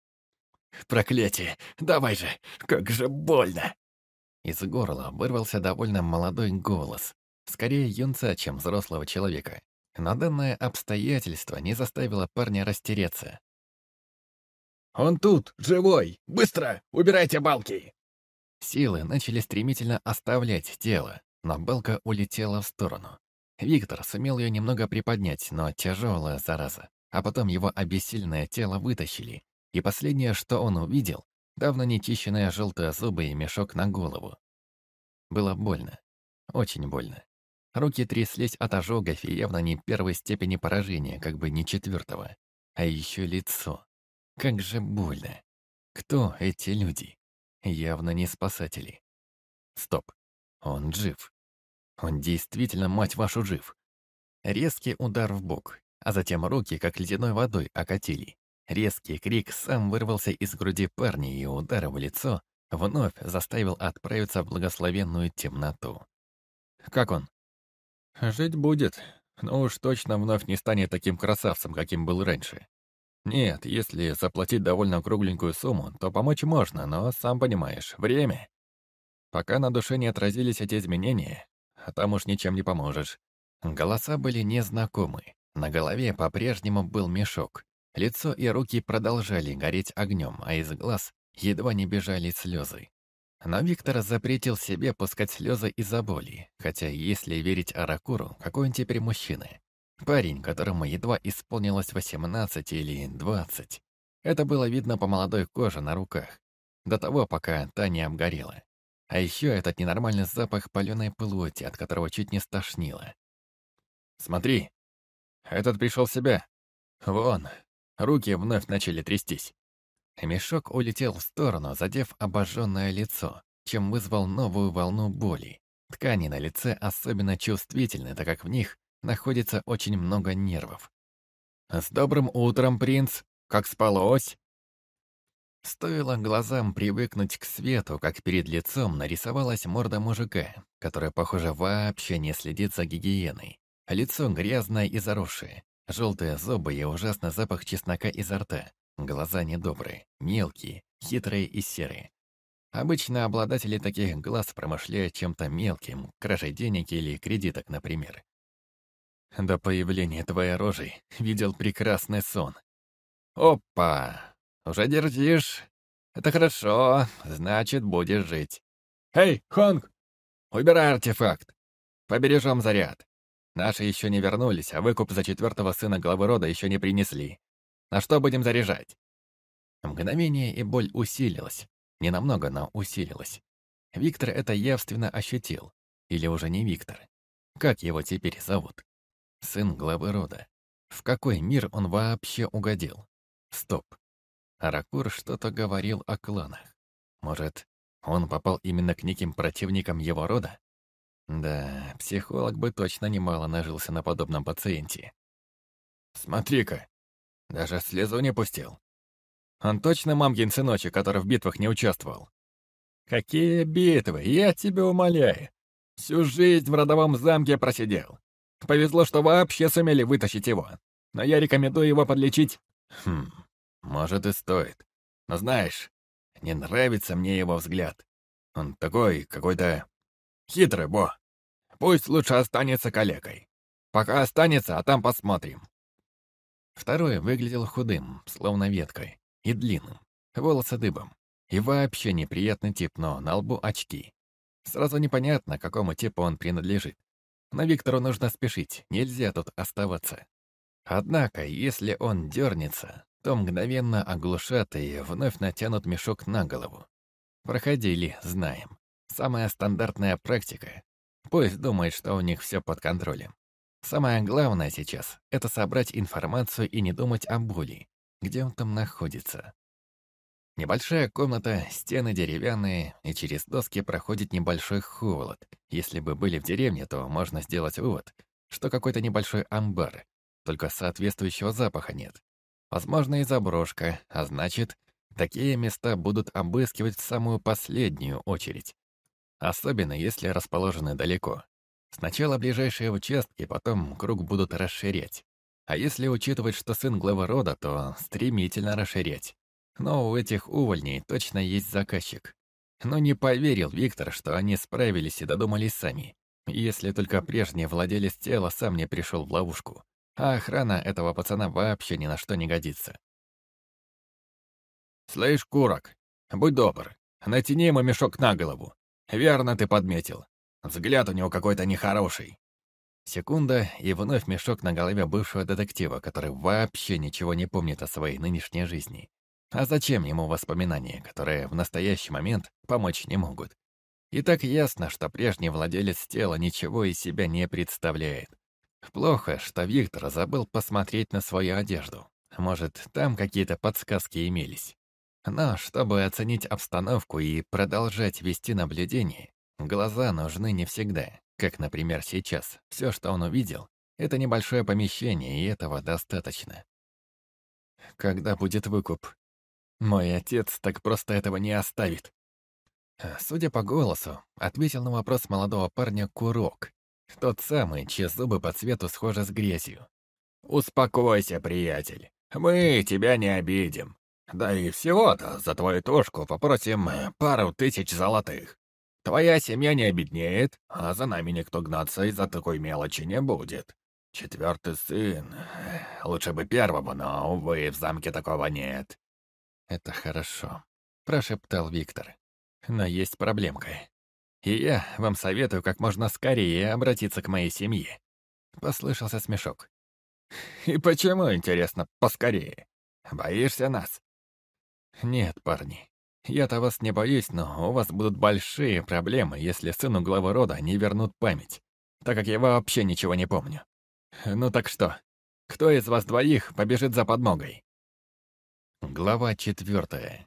«Проклятие! Давай же! Как же больно!» Из горла вырвался довольно молодой голос, скорее юнца, чем взрослого человека. Но данное обстоятельство не заставило парня растереться. «Он тут, живой! Быстро! Убирайте балки!» Силы начали стремительно оставлять тело, но балка улетела в сторону. Виктор сумел ее немного приподнять, но тяжелая зараза. А потом его обессиленное тело вытащили. И последнее, что он увидел, давно не чищенные желтые зубы и мешок на голову. Было больно. Очень больно. Руки тряслись от ожогов и явно не первой степени поражения, как бы не четвертого. А еще лицо. Как же больно. Кто эти люди? Явно не спасатели. Стоп. Он жив. Он действительно, мать вашу, жив. Резкий удар в бок, а затем руки, как ледяной водой, окатили. Резкий крик сам вырвался из груди парня, и удар в лицо вновь заставил отправиться в благословенную темноту. «Как он?» «Жить будет, но уж точно вновь не станет таким красавцем, каким был раньше. Нет, если заплатить довольно кругленькую сумму, то помочь можно, но, сам понимаешь, время. Пока на душе не отразились эти изменения, а там уж ничем не поможешь. Голоса были незнакомы. На голове по-прежнему был мешок. Лицо и руки продолжали гореть огнем, а из глаз едва не бежали слезы. Но Виктор запретил себе пускать слезы из-за боли, хотя, если верить Аракуру, какой он теперь мужчина? Парень, которому едва исполнилось 18 или 20. Это было видно по молодой коже на руках, до того, пока та не обгорела. А еще этот ненормальный запах паленой плоти, от которого чуть не стошнило. «Смотри, этот пришел в себя. Вон, руки вновь начали трястись». Мешок улетел в сторону, задев обожженное лицо, чем вызвал новую волну боли. Ткани на лице особенно чувствительны, так как в них находится очень много нервов. «С добрым утром, принц! Как спалось?» Стоило глазам привыкнуть к свету, как перед лицом нарисовалась морда мужика, который, похоже, вообще не следит за гигиеной. Лицо грязное и заросшее, желтые зубы и ужасный запах чеснока изо рта. Глаза недобрые, мелкие, хитрые и серые. Обычно обладатели таких глаз промышляют чем-то мелким, кражей денег или кредиток, например. До появления твоей рожи видел прекрасный сон. Опа! «Уже держишь. Это хорошо, значит, будешь жить. Эй, Хонг! Убирай артефакт. Побережем заряд. Наши еще не вернулись, а выкуп за четвертого сына главы рода еще не принесли. На что будем заряжать?» Мгновение и боль усилилась. Ненамного, но усилилась. Виктор это явственно ощутил. Или уже не Виктор. Как его теперь зовут? Сын главы рода. В какой мир он вообще угодил? Стоп. Аракур что-то говорил о кланах. Может, он попал именно к неким противникам его рода? Да, психолог бы точно немало нажился на подобном пациенте. Смотри-ка, даже слезу не пустил. Он точно мамкин сыночек, который в битвах не участвовал? Какие битвы, я тебя умоляю. Всю жизнь в родовом замке просидел. Повезло, что вообще сумели вытащить его. Но я рекомендую его подлечить. Хм, может, и стоит. Но знаешь, не нравится мне его взгляд. Он такой какой-то хитрый, бо. Пусть лучше останется калекой. Пока останется, а там посмотрим. Второй выглядел худым, словно веткой, и длинным, волосы дыбом. И вообще неприятный тип, но на лбу очки. Сразу непонятно, какому типу он принадлежит. Но Виктору нужно спешить, нельзя тут оставаться. Однако, если он дернется, то мгновенно оглушат и вновь натянут мешок на голову. Проходили, знаем. Самая стандартная практика. Пусть думает, что у них все под контролем. Самое главное сейчас — это собрать информацию и не думать о боли. Где он там находится? Небольшая комната, стены деревянные, и через доски проходит небольшой холод. Если бы были в деревне, то можно сделать вывод, что какой-то небольшой амбар, только соответствующего запаха нет. Возможно, и заброшка, а значит, такие места будут обыскивать в самую последнюю очередь. Особенно, если расположены далеко. Сначала ближайшие участки, потом круг будут расширять. А если учитывать, что сын главы рода, то стремительно расширять. Но у этих увольней точно есть заказчик. Но не поверил Виктор, что они справились и додумались сами. Если только прежний владелец тела сам не пришел в ловушку а охрана этого пацана вообще ни на что не годится. «Слышь, Курок, будь добр, натяни ему мешок на голову. Верно ты подметил. Взгляд у него какой-то нехороший». Секунда, и вновь мешок на голове бывшего детектива, который вообще ничего не помнит о своей нынешней жизни. А зачем ему воспоминания, которые в настоящий момент помочь не могут? И так ясно, что прежний владелец тела ничего из себя не представляет. Плохо, что Виктор забыл посмотреть на свою одежду. Может, там какие-то подсказки имелись. Но чтобы оценить обстановку и продолжать вести наблюдение, глаза нужны не всегда. Как, например, сейчас. Все, что он увидел, это небольшое помещение, и этого достаточно. Когда будет выкуп? Мой отец так просто этого не оставит. Судя по голосу, ответил на вопрос молодого парня Курок, тот самый, чьи зубы по цвету схожи с грязью. «Успокойся, приятель. Мы тебя не обидим. Да и всего-то за твою тушку попросим пару тысяч золотых. Твоя семья не обеднеет, а за нами никто гнаться из-за такой мелочи не будет. Четвертый сын. Лучше бы первого, но, увы, в замке такого нет». «Это хорошо», — прошептал Виктор. «Но есть проблемка. И я вам советую как можно скорее обратиться к моей семье». Послышался смешок. «И почему, интересно, поскорее? Боишься нас?» «Нет, парни, я-то вас не боюсь, но у вас будут большие проблемы, если сыну главы рода не вернут память, так как я вообще ничего не помню. Ну так что, кто из вас двоих побежит за подмогой?» Глава четвертая.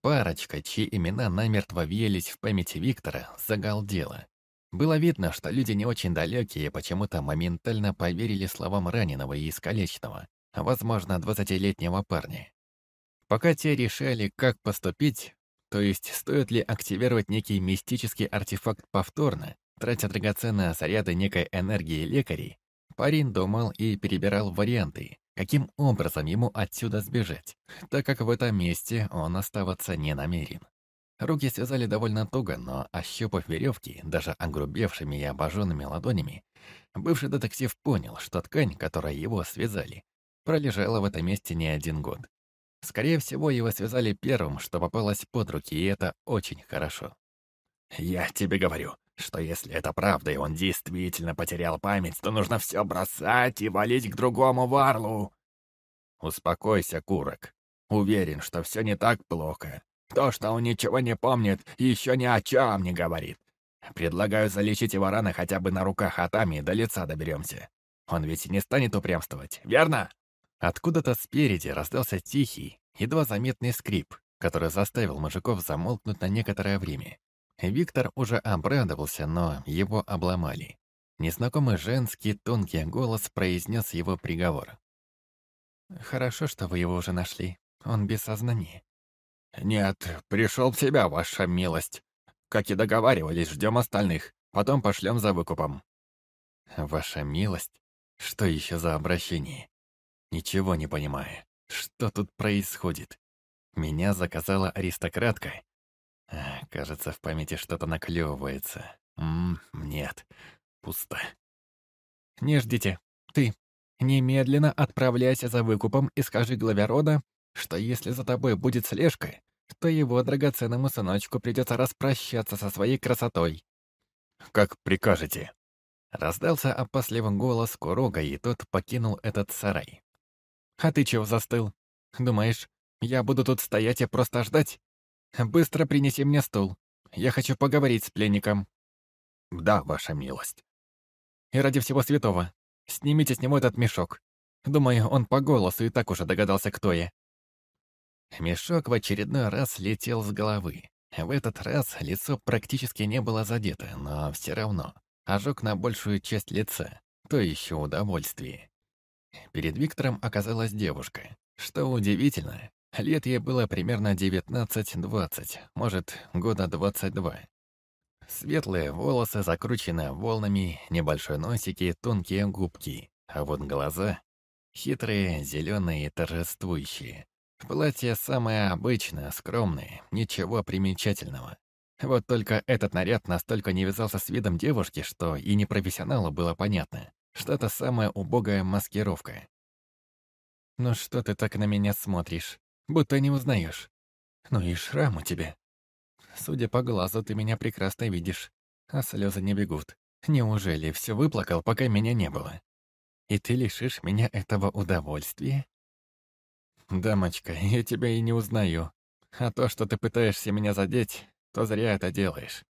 Парочка, чьи имена намертво въелись в памяти Виктора, загалдела. Было видно, что люди не очень далекие почему-то моментально поверили словам раненого и искалеченного, возможно, двадцатилетнего парня. Пока те решали, как поступить, то есть стоит ли активировать некий мистический артефакт повторно, тратя драгоценные заряды некой энергии лекарей, парень думал и перебирал варианты, каким образом ему отсюда сбежать, так как в этом месте он оставаться не намерен. Руки связали довольно туго, но, ощупав веревки, даже огрубевшими и обожженными ладонями, бывший детектив понял, что ткань, которой его связали, пролежала в этом месте не один год. Скорее всего, его связали первым, что попалось под руки, и это очень хорошо. «Я тебе говорю, что если это правда, и он действительно потерял память, то нужно все бросать и валить к другому варлу. Успокойся, Курок. Уверен, что все не так плохо. То, что он ничего не помнит, еще ни о чем не говорит. Предлагаю залечить его раны хотя бы на руках Атами до лица доберемся. Он ведь не станет упрямствовать, верно? Откуда-то спереди раздался тихий, едва заметный скрип, который заставил мужиков замолкнуть на некоторое время. Виктор уже обрадовался, но его обломали. Незнакомый женский тонкий голос произнес его приговор. «Хорошо, что вы его уже нашли. Он без сознания». «Нет, пришел в себя, ваша милость. Как и договаривались, ждем остальных. Потом пошлем за выкупом». «Ваша милость? Что еще за обращение? Ничего не понимаю. Что тут происходит? Меня заказала аристократка, Кажется, в памяти что-то наклевывается. Ммм, нет, пусто. Не ждите. Ты немедленно отправляйся за выкупом и скажи главе рода, что если за тобой будет слежка, то его драгоценному сыночку придется распрощаться со своей красотой. Как прикажете. Раздался опасливый голос Курога, и тот покинул этот сарай. «А ты чего застыл? Думаешь, я буду тут стоять и просто ждать? Быстро принеси мне стул. Я хочу поговорить с пленником». «Да, ваша милость». «И ради всего святого, снимите с него этот мешок. Думаю, он по голосу и так уже догадался, кто я». Мешок в очередной раз летел с головы. В этот раз лицо практически не было задето, но все равно. Ожог на большую часть лица. То еще удовольствие. Перед Виктором оказалась девушка. Что удивительно, лет ей было примерно 19-20, может, года 22. Светлые волосы закручены волнами, небольшой носик и тонкие губки, а вот глаза — хитрые, зеленые и торжествующие. Платье самое обычное, скромное, ничего примечательного. Вот только этот наряд настолько не вязался с видом девушки, что и непрофессионалу было понятно, что это самая убогая маскировка. «Ну что ты так на меня смотришь? Будто не узнаешь. Ну и шрам у тебя. Судя по глазу, ты меня прекрасно видишь, а слезы не бегут. Неужели все выплакал, пока меня не было? И ты лишишь меня этого удовольствия?» «Дамочка, я тебя и не узнаю. А то, что ты пытаешься меня задеть, то зря это делаешь».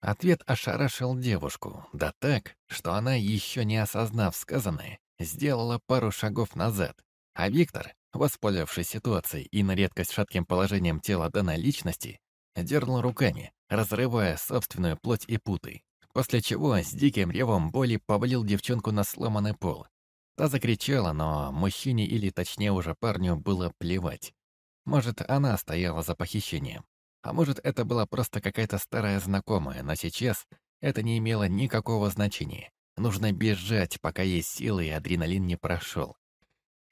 Ответ ошарашил девушку, да так, что она, еще не осознав сказанное, сделала пару шагов назад, а Виктор, воспользовавшись ситуацией и на редкость шатким положением тела данной личности, дернул руками, разрывая собственную плоть и путы, после чего с диким ревом боли повалил девчонку на сломанный пол. Та закричала, но мужчине или точнее уже парню было плевать. Может, она стояла за похищением. А может, это была просто какая-то старая знакомая, но сейчас это не имело никакого значения. Нужно бежать, пока есть силы и адреналин не прошел.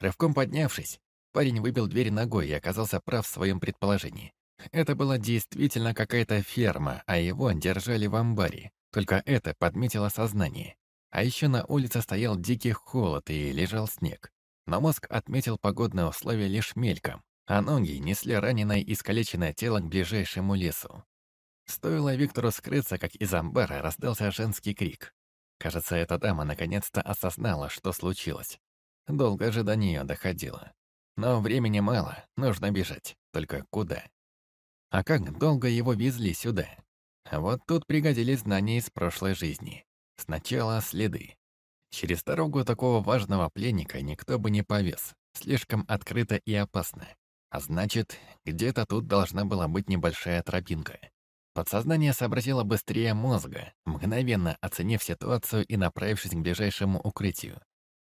Рывком поднявшись, парень выбил дверь ногой и оказался прав в своем предположении. Это была действительно какая-то ферма, а его держали в амбаре. Только это подметило сознание. А еще на улице стоял дикий холод и лежал снег. Но мозг отметил погодные условия лишь мельком а ноги несли раненое и искалеченное тело к ближайшему лесу. Стоило Виктору скрыться, как из амбара раздался женский крик. Кажется, эта дама наконец-то осознала, что случилось. Долго же до нее доходило. Но времени мало, нужно бежать. Только куда? А как долго его везли сюда? Вот тут пригодились знания из прошлой жизни. Сначала следы. Через дорогу такого важного пленника никто бы не повез. Слишком открыто и опасно. А значит, где-то тут должна была быть небольшая тропинка. Подсознание сообразило быстрее мозга, мгновенно оценив ситуацию и направившись к ближайшему укрытию.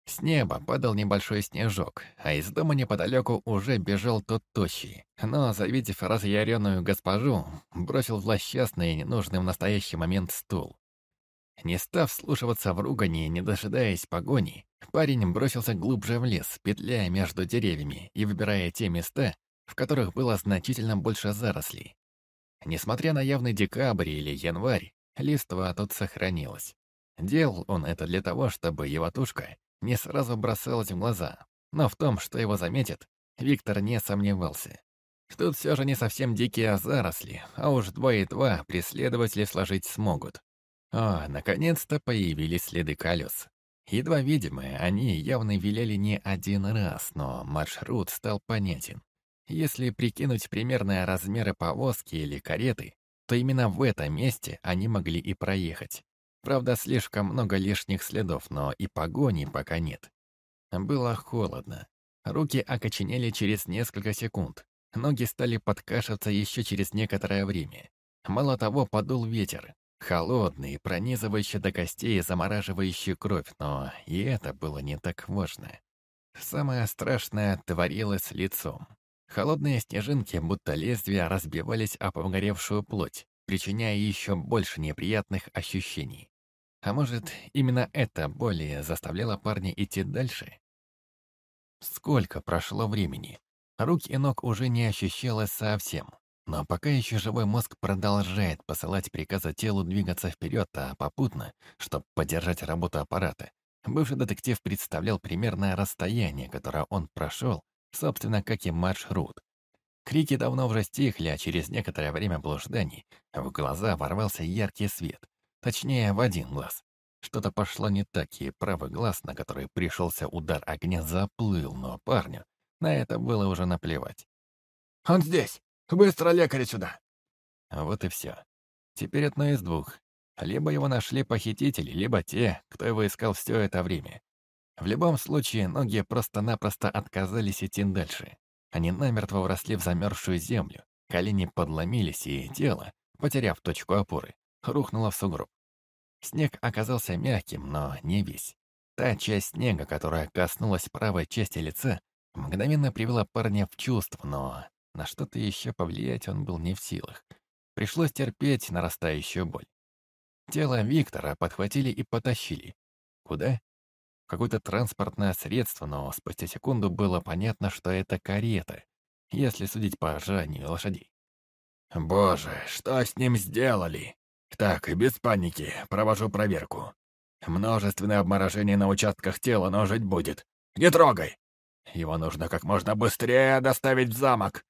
С неба падал небольшой снежок, а из дома неподалеку уже бежал тот тощий. Но, завидев разъяренную госпожу, бросил в и ненужный в настоящий момент стул. Не став слушаться в ругани, не дожидаясь погони, парень бросился глубже в лес, петляя между деревьями и выбирая те места, в которых было значительно больше зарослей. Несмотря на явный декабрь или январь, листва тут сохранилась. Делал он это для того, чтобы его тушка не сразу бросалась в глаза, но в том, что его заметят, Виктор не сомневался. Тут все же не совсем дикие заросли, а уж два и два преследователи сложить смогут. О, наконец-то появились следы колес. Едва видимые, они явно велели не один раз, но маршрут стал понятен. Если прикинуть примерные размеры повозки или кареты, то именно в этом месте они могли и проехать. Правда, слишком много лишних следов, но и погони пока нет. Было холодно. Руки окоченели через несколько секунд. Ноги стали подкашиваться еще через некоторое время. Мало того, подул ветер. Холодный, пронизывающий до костей, замораживающий кровь, но и это было не так важно. Самое страшное творилось лицом. Холодные снежинки, будто лезвия, разбивались об обгоревшую плоть, причиняя еще больше неприятных ощущений. А может, именно это более заставляло парня идти дальше? Сколько прошло времени? Рук и ног уже не ощущалось совсем. Но пока еще живой мозг продолжает посылать приказы телу двигаться вперед, а попутно, чтобы поддержать работу аппарата, бывший детектив представлял примерное расстояние, которое он прошел, собственно, как и маршрут. Крики давно уже стихли, а через некоторое время блужданий в глаза ворвался яркий свет, точнее, в один глаз. Что-то пошло не так, и правый глаз, на который пришелся удар огня, заплыл, но парню на это было уже наплевать. «Он здесь! Быстро лекаря сюда!» Вот и все. Теперь одно из двух. Либо его нашли похитители, либо те, кто его искал все это время. В любом случае, ноги просто-напросто отказались идти дальше. Они намертво вросли в замерзшую землю, колени подломились, и тело, потеряв точку опоры, рухнуло в сугроб. Снег оказался мягким, но не весь. Та часть снега, которая коснулась правой части лица, мгновенно привела парня в чувство, но на что-то еще повлиять он был не в силах. Пришлось терпеть нарастающую боль. Тело Виктора подхватили и потащили. Куда? какое-то транспортное средство, но спустя секунду было понятно, что это карета, если судить по ржанию лошадей. «Боже, что с ним сделали? Так, без паники, провожу проверку. Множественное обморожение на участках тела, но жить будет. Не трогай! Его нужно как можно быстрее доставить в замок!»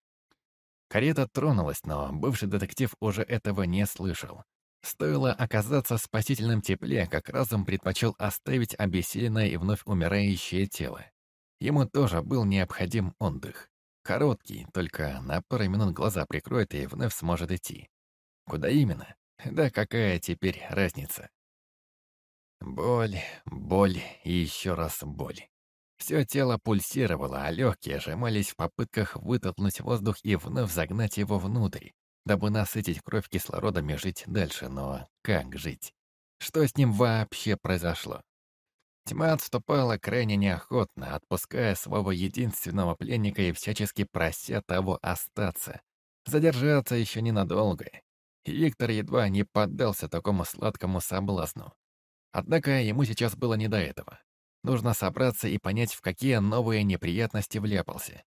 Карета тронулась, но бывший детектив уже этого не слышал. Стоило оказаться в спасительном тепле, как разум предпочел оставить обессиленное и вновь умирающее тело. Ему тоже был необходим отдых. Короткий, только на пару минут глаза прикроет и вновь сможет идти. Куда именно? Да какая теперь разница? Боль, боль и еще раз боль. Все тело пульсировало, а легкие сжимались в попытках вытолкнуть воздух и вновь загнать его внутрь, дабы насытить кровь кислородом и жить дальше, но как жить? Что с ним вообще произошло? Тьма отступала крайне неохотно, отпуская своего единственного пленника и всячески прося того остаться. Задержаться еще ненадолго. И Виктор едва не поддался такому сладкому соблазну. Однако ему сейчас было не до этого. Нужно собраться и понять, в какие новые неприятности вляпался.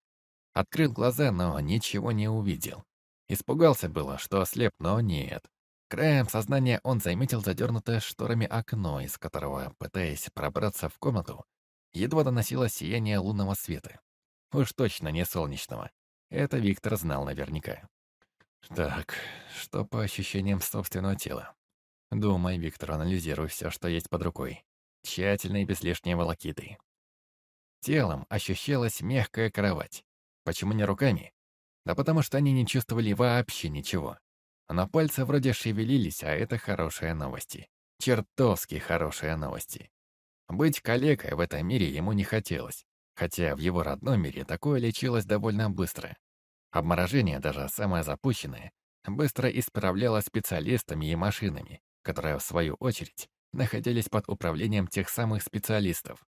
Открыл глаза, но ничего не увидел. Испугался было, что ослеп, но нет. Краем сознания он заметил задернутое шторами окно, из которого, пытаясь пробраться в комнату, едва доносило сияние лунного света. Уж точно не солнечного. Это Виктор знал наверняка. Так, что по ощущениям собственного тела? Думай, Виктор, анализируй все, что есть под рукой. Тщательно и без лишней волокиты. Телом ощущалась мягкая кровать. Почему не руками? Да потому что они не чувствовали вообще ничего. На пальцы вроде шевелились, а это хорошие новости. Чертовски хорошие новости. Быть калекой в этом мире ему не хотелось, хотя в его родном мире такое лечилось довольно быстро. Обморожение, даже самое запущенное, быстро исправлялось специалистами и машинами, которые, в свою очередь, находились под управлением тех самых специалистов.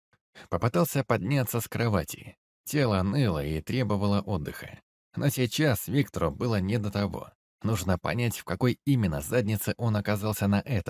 Попытался подняться с кровати. Тело ныло и требовало отдыха. Но сейчас Виктору было не до того. Нужно понять, в какой именно заднице он оказался на этом.